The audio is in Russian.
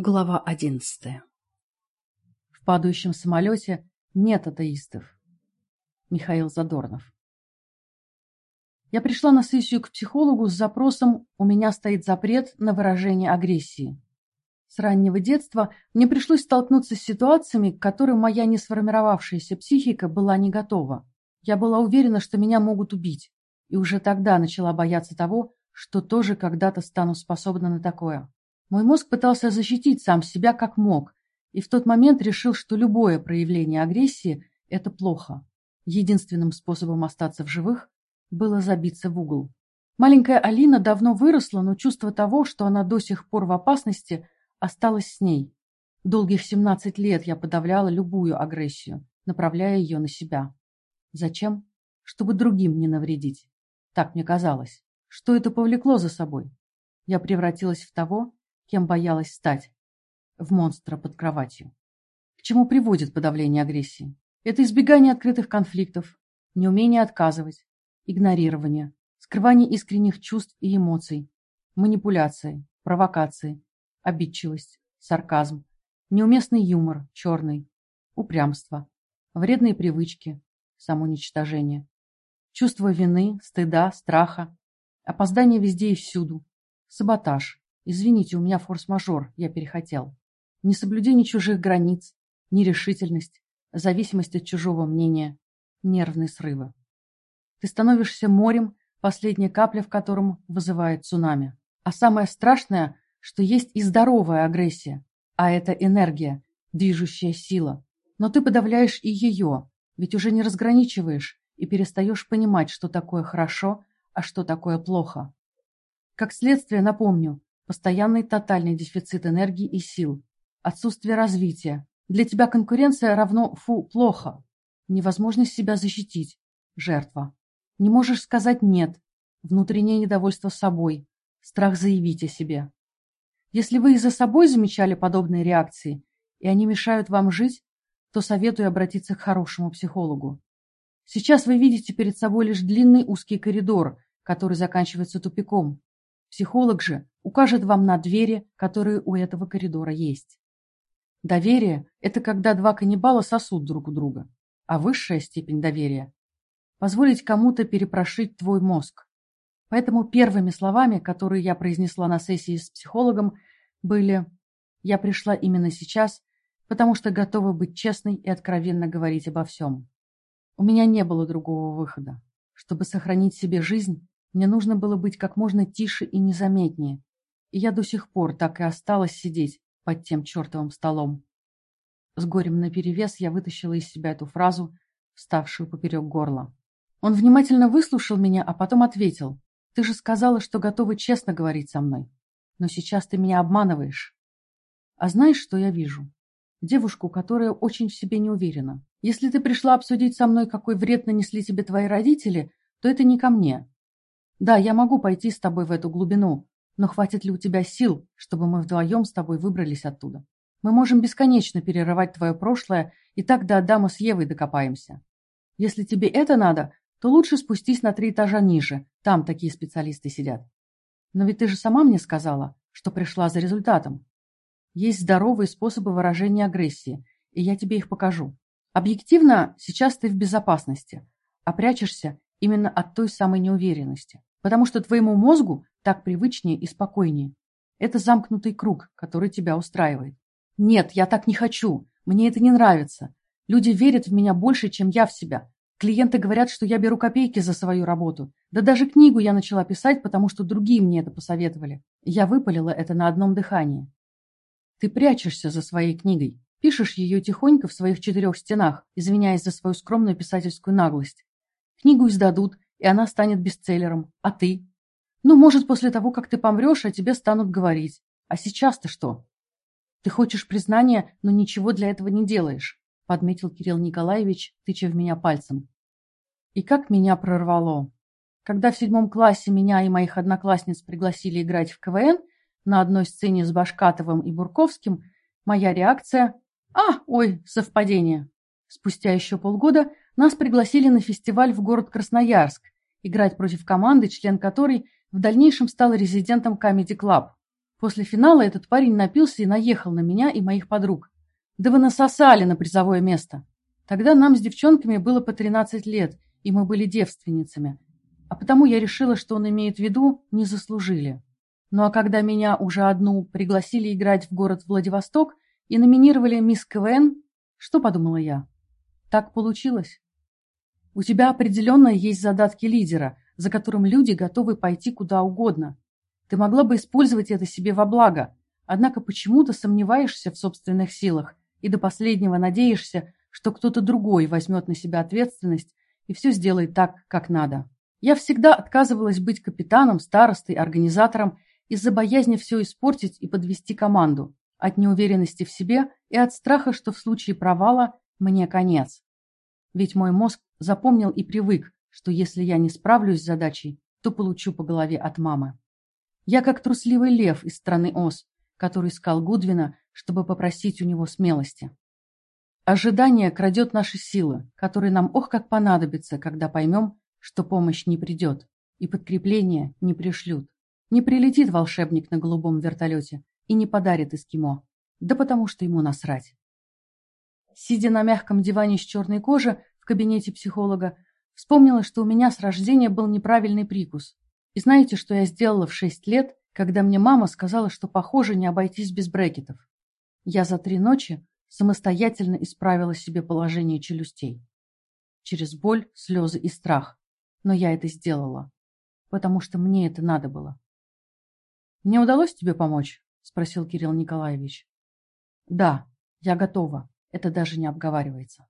Глава одиннадцатая. В падающем самолете нет атеистов. Михаил Задорнов. Я пришла на сессию к психологу с запросом «У меня стоит запрет на выражение агрессии». С раннего детства мне пришлось столкнуться с ситуациями, к которым моя несформировавшаяся психика была не готова. Я была уверена, что меня могут убить, и уже тогда начала бояться того, что тоже когда-то стану способна на такое. Мой мозг пытался защитить сам себя как мог, и в тот момент решил, что любое проявление агрессии – это плохо. Единственным способом остаться в живых было забиться в угол. Маленькая Алина давно выросла, но чувство того, что она до сих пор в опасности, осталось с ней. Долгих 17 лет я подавляла любую агрессию, направляя ее на себя. Зачем? Чтобы другим не навредить. Так мне казалось. Что это повлекло за собой? Я превратилась в того, кем боялась стать. В монстра под кроватью. К чему приводит подавление агрессии? Это избегание открытых конфликтов, неумение отказывать, игнорирование, скрывание искренних чувств и эмоций, манипуляции, провокации, обидчивость, сарказм, неуместный юмор, черный, упрямство, вредные привычки, самоуничтожение, чувство вины, стыда, страха, опоздание везде и всюду, саботаж, Извините, у меня форс-мажор, я перехотел. Несоблюдение чужих границ, нерешительность, зависимость от чужого мнения, нервные срывы. Ты становишься морем, последняя капля в котором вызывает цунами. А самое страшное, что есть и здоровая агрессия, а это энергия, движущая сила. Но ты подавляешь и ее, ведь уже не разграничиваешь и перестаешь понимать, что такое хорошо, а что такое плохо. Как следствие, напомню, Постоянный тотальный дефицит энергии и сил. Отсутствие развития. Для тебя конкуренция равно «фу, плохо». Невозможность себя защитить. Жертва. Не можешь сказать «нет». Внутреннее недовольство собой. Страх заявить о себе. Если вы и за собой замечали подобные реакции, и они мешают вам жить, то советую обратиться к хорошему психологу. Сейчас вы видите перед собой лишь длинный узкий коридор, который заканчивается тупиком. Психолог же укажет вам на двери, которые у этого коридора есть. Доверие – это когда два каннибала сосут друг у друга, а высшая степень доверия – позволить кому-то перепрошить твой мозг. Поэтому первыми словами, которые я произнесла на сессии с психологом, были «Я пришла именно сейчас, потому что готова быть честной и откровенно говорить обо всем». У меня не было другого выхода. Чтобы сохранить себе жизнь, мне нужно было быть как можно тише и незаметнее. Я до сих пор так и осталась сидеть под тем чертовым столом. С горем наперевес я вытащила из себя эту фразу, вставшую поперек горла. Он внимательно выслушал меня, а потом ответил. «Ты же сказала, что готова честно говорить со мной. Но сейчас ты меня обманываешь. А знаешь, что я вижу? Девушку, которая очень в себе не уверена. Если ты пришла обсудить со мной, какой вред нанесли тебе твои родители, то это не ко мне. Да, я могу пойти с тобой в эту глубину, но хватит ли у тебя сил, чтобы мы вдвоем с тобой выбрались оттуда? Мы можем бесконечно перерывать твое прошлое, и так до Адама с Евой докопаемся. Если тебе это надо, то лучше спустись на три этажа ниже, там такие специалисты сидят. Но ведь ты же сама мне сказала, что пришла за результатом. Есть здоровые способы выражения агрессии, и я тебе их покажу. Объективно, сейчас ты в безопасности, а прячешься именно от той самой неуверенности. Потому что твоему мозгу так привычнее и спокойнее. Это замкнутый круг, который тебя устраивает. Нет, я так не хочу. Мне это не нравится. Люди верят в меня больше, чем я в себя. Клиенты говорят, что я беру копейки за свою работу. Да даже книгу я начала писать, потому что другие мне это посоветовали. Я выпалила это на одном дыхании. Ты прячешься за своей книгой. Пишешь ее тихонько в своих четырех стенах, извиняясь за свою скромную писательскую наглость. Книгу издадут, и она станет бестселлером. А ты? Ну, может, после того, как ты помрешь, о тебе станут говорить. А сейчас-то что? Ты хочешь признания, но ничего для этого не делаешь, подметил Кирилл Николаевич, тыча в меня пальцем. И как меня прорвало. Когда в седьмом классе меня и моих одноклассниц пригласили играть в КВН на одной сцене с Башкатовым и Бурковским, моя реакция «А, ой, совпадение». Спустя еще полгода нас пригласили на фестиваль в город Красноярск, играть против команды, член которой в дальнейшем стал резидентом Comedy Club. После финала этот парень напился и наехал на меня и моих подруг. Да вы насосали на призовое место. Тогда нам с девчонками было по 13 лет, и мы были девственницами. А потому я решила, что он имеет в виду «не заслужили». Ну а когда меня уже одну пригласили играть в город Владивосток и номинировали «Мисс КВН», что подумала я? Так получилось. У тебя определенно есть задатки лидера, за которым люди готовы пойти куда угодно. Ты могла бы использовать это себе во благо, однако почему-то сомневаешься в собственных силах и до последнего надеешься, что кто-то другой возьмет на себя ответственность и все сделает так, как надо. Я всегда отказывалась быть капитаном, старостой, организатором из-за боязни все испортить и подвести команду, от неуверенности в себе и от страха, что в случае провала мне конец. Ведь мой мозг запомнил и привык, что если я не справлюсь с задачей, то получу по голове от мамы. Я как трусливый лев из страны Оз, который искал Гудвина, чтобы попросить у него смелости. Ожидание крадет наши силы, которые нам ох как понадобятся, когда поймем, что помощь не придет и подкрепление не пришлют. Не прилетит волшебник на голубом вертолете и не подарит эскимо. Да потому что ему насрать. Сидя на мягком диване с черной кожи кабинете психолога, вспомнила, что у меня с рождения был неправильный прикус. И знаете, что я сделала в шесть лет, когда мне мама сказала, что, похоже, не обойтись без брекетов? Я за три ночи самостоятельно исправила себе положение челюстей. Через боль, слезы и страх. Но я это сделала, потому что мне это надо было. «Мне удалось тебе помочь?» – спросил Кирилл Николаевич. «Да, я готова. Это даже не обговаривается».